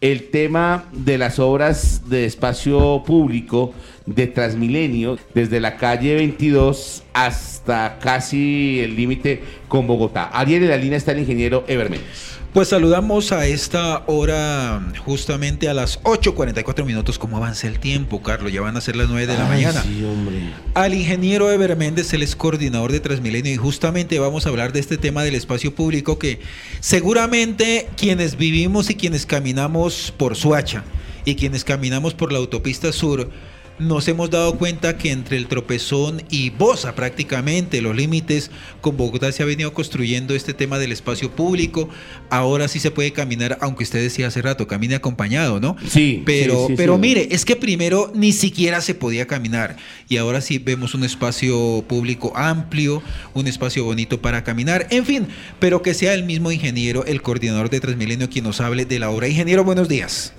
el tema de las obras de espacio público de Transmilenio, desde la calle 22 hasta casi el límite con Bogotá. Ariel de la línea está el ingeniero Ever Pues saludamos a esta hora, justamente a las 8.44 minutos. ¿Cómo avanza el tiempo, Carlos? Ya van a ser las 9 de la mañana. Sí, hombre. Al ingeniero Ever Méndez, él es coordinador de Transmilenio, y justamente vamos a hablar de este tema del espacio público que seguramente quienes vivimos y quienes caminamos por Suacha y quienes caminamos por la autopista sur nos hemos dado cuenta que entre el tropezón y Bosa prácticamente los límites con Bogotá se ha venido construyendo este tema del espacio público. Ahora sí se puede caminar, aunque usted decía hace rato, camine acompañado, ¿no? Sí. Pero, sí, sí, pero sí. mire, es que primero ni siquiera se podía caminar y ahora sí vemos un espacio público amplio, un espacio bonito para caminar, en fin, pero que sea el mismo ingeniero, el coordinador de Transmilenio quien nos hable de la obra. Ingeniero, buenos días.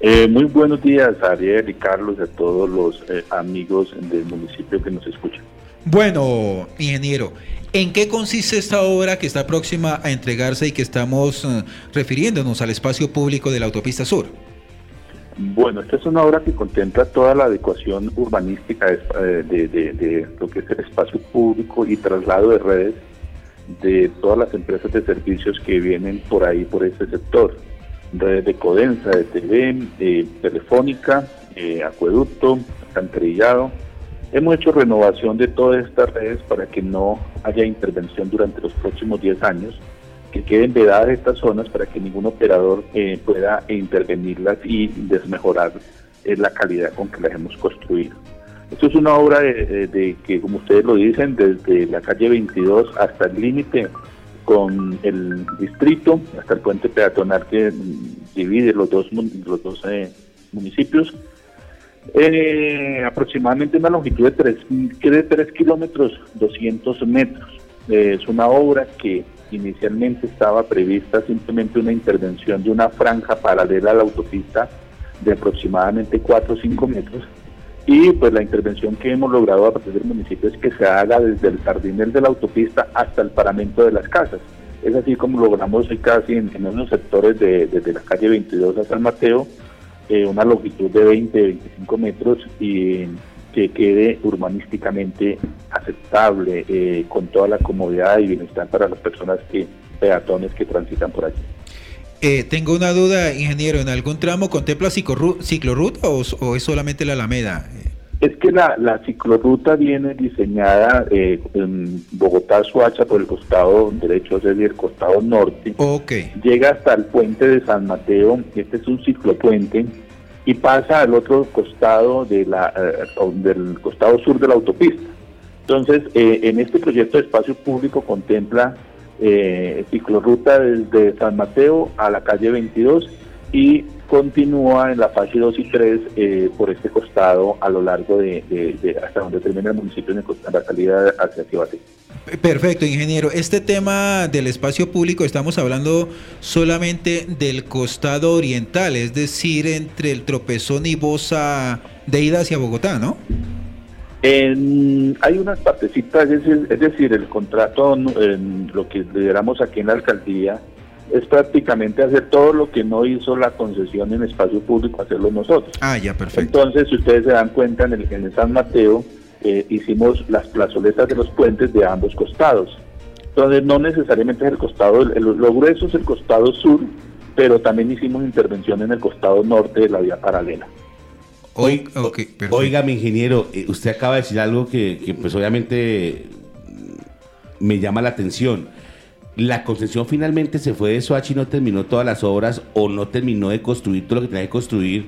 Eh, muy buenos días, Ariel y Carlos, y a todos los eh, amigos del municipio que nos escuchan. Bueno, ingeniero, ¿en qué consiste esta obra que está próxima a entregarse y que estamos eh, refiriéndonos al espacio público de la autopista sur? Bueno, esta es una obra que contempla toda la adecuación urbanística de, de- de- de lo que es el espacio público y traslado de redes de todas las empresas de servicios que vienen por ahí, por este sector. Redes de Codensa, de TV, eh, Telefónica, eh, Acueducto, Alcantarillado. Hemos hecho renovación de todas estas redes para que no haya intervención durante los próximos 10 años, que queden vedadas estas zonas para que ningún operador eh, pueda intervenirlas y desmejorar eh, la calidad con que las hemos construido. Esto es una obra de, de- de que, como ustedes lo dicen, desde la calle 22 hasta el límite con el distrito, hasta el puente peatonal que divide los dos, los dos eh, municipios, eh, aproximadamente una longitud de 3, de 3 kilómetros 200 metros. Eh, es una obra que inicialmente estaba prevista simplemente una intervención de una franja paralela a la autopista de aproximadamente 4 o 5 metros. Y pues la intervención que hemos logrado a partir del municipio es que se haga desde el jardinel de la autopista hasta el paramento de las casas. Es así como logramos casi en, en unos sectores de, desde la calle 22 hasta San Mateo, eh, una longitud de 20, 25 metros y que quede urbanísticamente aceptable, eh, con toda la comodidad y bienestar para las personas que peatones que transitan por allí. Eh, tengo una duda, ingeniero, ¿en algún tramo contempla ciclorru- ciclorruta o, o es solamente la Alameda? Es que la, la ciclorruta viene diseñada eh, en Bogotá-Suacha por el costado derecho, es decir, el costado norte. Ok, llega hasta el puente de San Mateo, este es un ciclopuente, y pasa al otro costado de la, eh, del costado sur de la autopista. Entonces, eh, en este proyecto de espacio público contempla eh, ciclorruta desde San Mateo a la calle 22 y continúa en la fase 2 y 3 eh, por este costado a lo largo de, hasta donde termina el municipio en la salida hacia Cibaté. perfecto, ingeniero. Este tema del espacio público, estamos hablando solamente del costado oriental, es decir, entre el tropezón y Bosa de ida hacia Bogotá, ¿no? En- hay unas partecitas, es decir, es decir, el contrato, en lo que lideramos aquí en la alcaldía, es prácticamente hacer todo lo que no hizo la concesión en espacio público, hacerlo nosotros. Ah, ya, perfecto. Entonces, si ustedes se dan cuenta, en el, en el San Mateo eh, hicimos las plazoletas de los puentes de ambos costados. Entonces, no necesariamente es el costado, el, lo grueso es el costado sur, pero también hicimos intervención en el costado norte de la vía paralela. Oy- Ok, perfecto. Oiga, mi ingeniero, eh, usted acaba de decir algo que, que, pues obviamente me llama la atención. ¿La concesión finalmente se fue de Soachi y no terminó todas las obras o no terminó de construir todo lo que tenía que construir?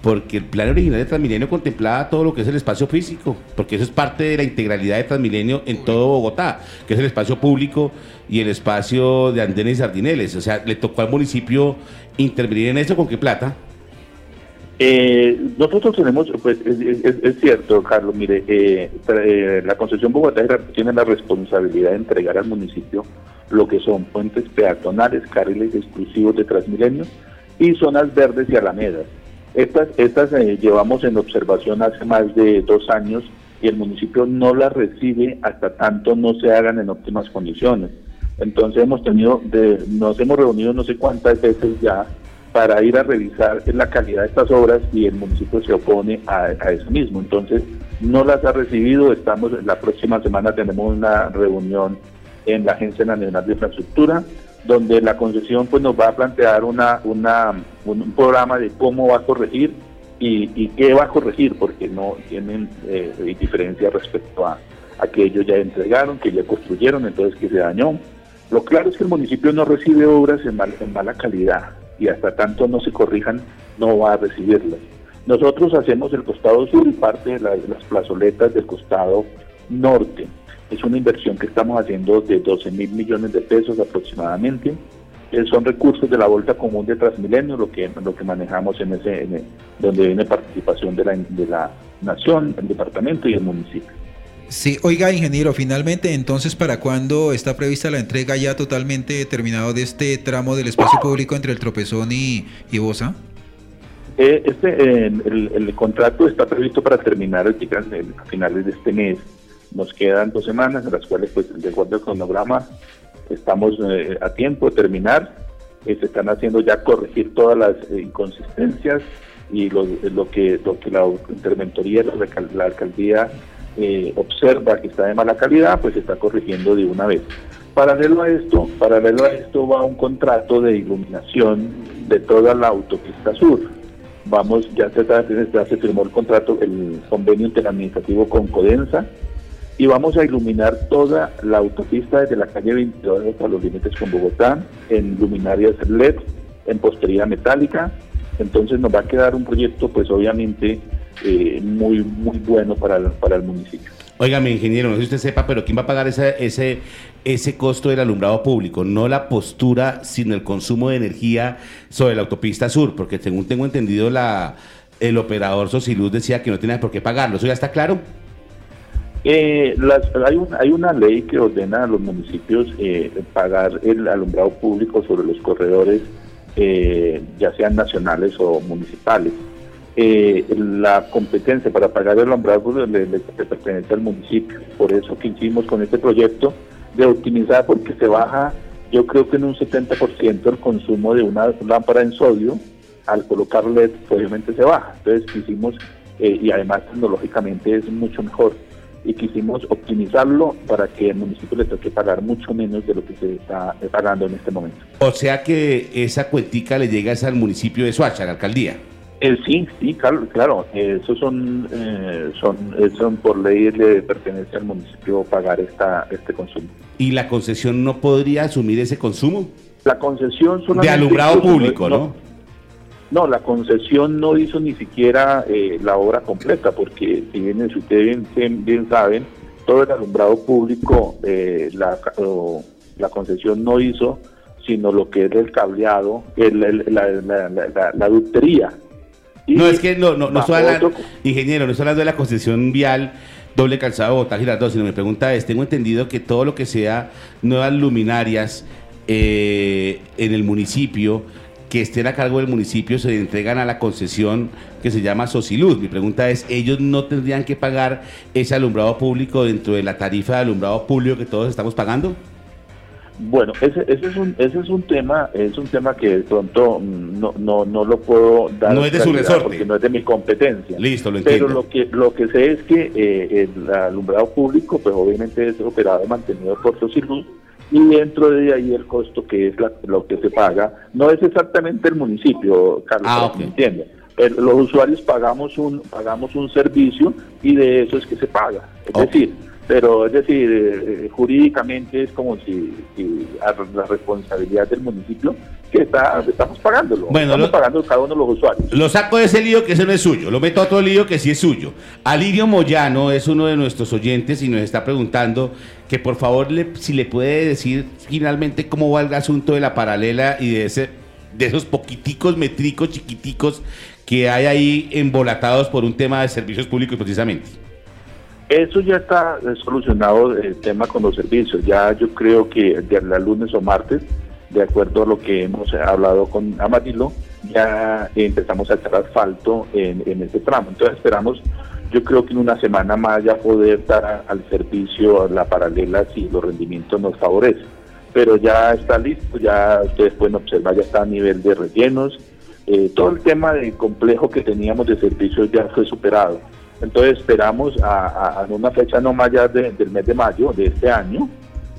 Porque el plan original de Transmilenio contemplaba todo lo que es el espacio físico, porque eso es parte de la integralidad de Transmilenio en todo Bogotá, que es el espacio público y el espacio de andenes y sardineles. O sea, le tocó al municipio intervenir en eso con qué plata. Eh, nosotros tenemos, pues es, cierto, Carlos, mire, eh, eh, la concesión Bogotá tiene la responsabilidad de entregar al municipio lo que son puentes peatonales, carriles exclusivos de Transmilenio y zonas verdes y alamedas. Estas, estas eh, llevamos en observación hace más de dos años y el municipio no las recibe hasta tanto no se hagan en óptimas condiciones. Entonces hemos tenido, de, nos hemos reunido no sé cuántas veces ya para ir a revisar la calidad de estas obras y el municipio se opone a, eso mismo. Entonces, no las ha recibido. Estamos la próxima semana tenemos una reunión en la Agencia Nacional de Infraestructura donde la concesión pues nos va a plantear una, un programa de cómo va a corregir y, qué va a corregir porque no tienen eh, diferencia respecto a, a que ellos ya entregaron, que ya construyeron, entonces que se dañó. Lo claro es que el municipio no recibe obras en, en mala calidad y hasta tanto no se corrijan, no va a recibirlas. Nosotros hacemos el costado sur y parte de, las plazoletas del costado norte. Es una inversión que estamos haciendo de 12 mil millones de pesos aproximadamente. Eh, son recursos de la Bolsa Común de Transmilenio, lo que, lo que manejamos en ese, donde viene participación de la, de la nación, el departamento y el municipio. Sí, oiga, ingeniero, finalmente, entonces, ¿para cuándo está prevista la entrega ya totalmente terminado de este tramo del espacio público entre el Tropezón y, y Bosa? Eh, este, el, contrato está previsto para terminar a finales de este mes. Nos quedan dos semanas, en las cuales, pues, de acuerdo al cronograma, estamos eh, a tiempo de terminar. Eh, se están haciendo ya corregir todas las inconsistencias y lo, que, lo que la interventoría, la, la alcaldía eh, observa que está de mala calidad, pues se está corrigiendo de una vez. Paralelo a esto, paralelo a esto va un contrato de iluminación de toda la autopista sur. Vamos, ya se, ya se firmó el contrato, el convenio interadministrativo con Codensa, y vamos a iluminar toda la autopista desde la calle 22 hasta los límites con Bogotá, en luminarias LED, en postería metálica. Entonces nos va a quedar un proyecto, pues obviamente, eh, muy, muy bueno para el, para el municipio. Óigame, ingeniero, no sé si usted sepa, pero ¿quién va a pagar ese, ese, ese costo del alumbrado público? No la postura, sino el consumo de energía sobre la autopista sur, porque según tengo entendido, la, el operador Sociluz decía que no tenía por qué pagarlo. ¿Eso ya está claro? Eh, hay, hay una ley que ordena a los municipios eh, pagar el alumbrado público sobre los corredores, ya sean nacionales o municipales eh, la competencia para pagar el alumbrado le, pertenece al municipio. Por eso que hicimos con este proyecto de optimizar, porque se baja, yo creo que en un 70% el consumo de una lámpara en sodio, al colocar LED, obviamente se baja. Entonces quisimos, eh, y además tecnológicamente es mucho mejor, y quisimos optimizarlo para que el municipio le toque pagar mucho menos de lo que se está pagando en este momento. O sea que esa cuentica le llega al municipio de Soacha, la alcaldía. Eh, sí, sí, claro, claro. esos son, eh, son, eh, son por ley le pertenece al municipio pagar esta, este consumo. ¿Y la concesión no podría asumir ese consumo? La concesión solamente... De alumbrado público, ¿no? ¿no? la concesión no hizo ni siquiera la obra completa, porque si bien, si ustedes bien, saben, todo el alumbrado público, la, la concesión no hizo sino lo que es el cableado, la, la, la, la, ductería no, es que no, no, no estoy hablando, ingeniero, no estoy hablando de la concesión vial doble calzado Bogotá Girardot, sino mi pregunta es, tengo entendido que todo lo que sea nuevas luminarias eh, en el municipio, que estén a cargo del municipio, se entregan a la concesión que se llama Sociluz. Mi pregunta es, ¿ellos no tendrían que pagar ese alumbrado público dentro de la tarifa de alumbrado público que todos estamos pagando? Bueno, ese, ese, es un, ese es un tema, es un tema que de pronto no, no, no lo puedo dar. No es de su resorte. Porque no es de mi competencia. Listo, lo entiendo. Pero lo que, lo que sé es que eh, el alumbrado público, pues obviamente es operado, mantenido por Sociluz, y dentro de ahí el costo que es lo que se paga, no es exactamente el municipio, Carlos, ah, ¿me entiende? los usuarios pagamos un, pagamos un servicio y de eso es que se paga. Es decir, pero es decir, eh, jurídicamente es como si, la responsabilidad del municipio que está, estamos pagándolo, bueno, estamos pagando cada uno de los usuarios. Lo saco de ese lío que ese no es suyo, lo meto a otro lío que sí es suyo. Alirio Moyano es uno de nuestros oyentes y nos está preguntando que por favor le, si le puede decir finalmente cómo va el asunto de la paralela y de ese de esos poquiticos metricos chiquiticos que hay ahí embolatados por un tema de servicios públicos precisamente. Eso ya está solucionado el tema con los servicios. Ya yo creo que de la lunes o martes, de acuerdo a lo que hemos hablado con Amadilo, ya empezamos a echar asfalto en, en este tramo. Entonces esperamos, yo creo que en una semana más ya poder dar al servicio la paralela si los rendimientos nos favorecen. Pero ya está listo, ya ustedes pueden observar, ya está a nivel de rellenos, eh, todo el tema de complejo que teníamos de servicios ya fue superado. Entonces esperamos a, una fecha no más allá del mes de mayo de este año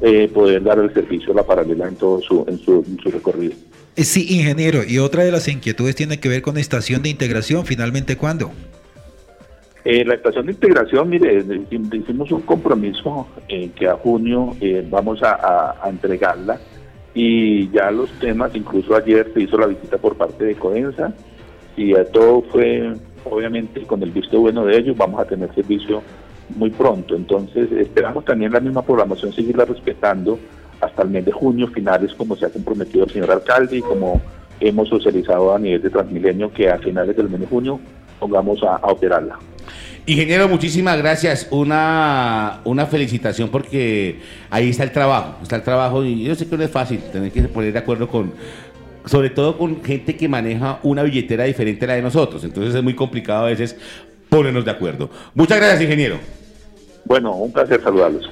eh, poder dar el servicio a la paralela en todo su, en su, recorrido. Eh, sí, ingeniero, y otra de las inquietudes tiene que ver con estación de integración, finalmente cuándo? la estación de integración, mire, hicimos un compromiso que a junio vamos a, a, entregarla y ya los temas, incluso ayer se hizo la visita por parte de Codensa y todo fue obviamente con el visto bueno de ellos vamos a tener servicio muy pronto. Entonces esperamos también la misma programación seguirla respetando hasta el mes de junio, finales como se ha comprometido el señor alcalde y como hemos socializado a nivel de Transmilenio que a finales del mes de junio pongamos a, operarla. Ingeniero, muchísimas gracias. Una, una felicitación porque ahí está el trabajo. Está el trabajo y yo sé que no es fácil tener que poner de acuerdo con, sobre todo con gente que maneja una billetera diferente a la de nosotros. Entonces es muy complicado a veces ponernos de acuerdo. Muchas gracias, ingeniero. Bueno, un placer saludarlos.